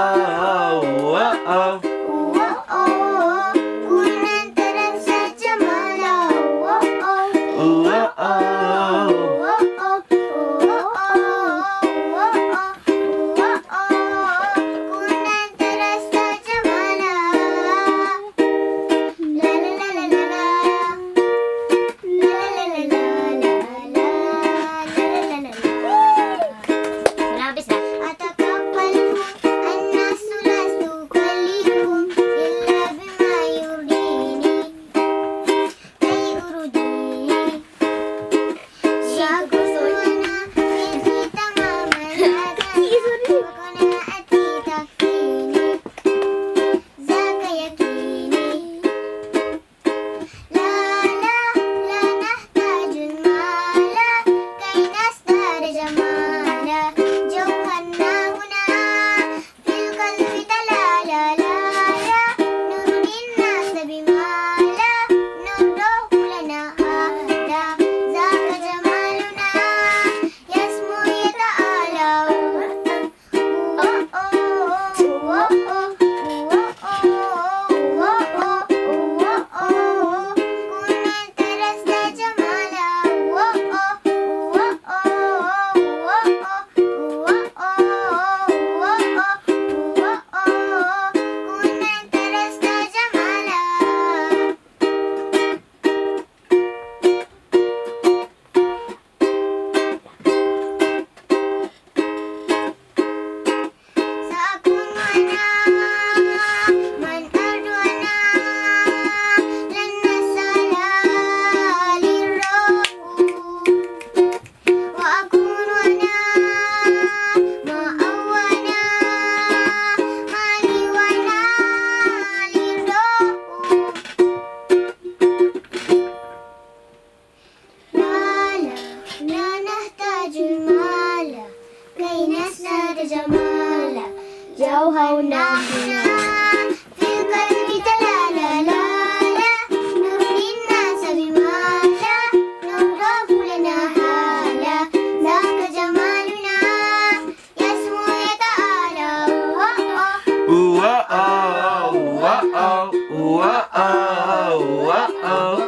oh, oh, oh. جمالا. جوهرنا هنا في القلب تلالا لا لا نرضي الناس بما لا نغرف لنا حالا ذاك جمالنا. يسمو يتعالى واو واو واو واو واو.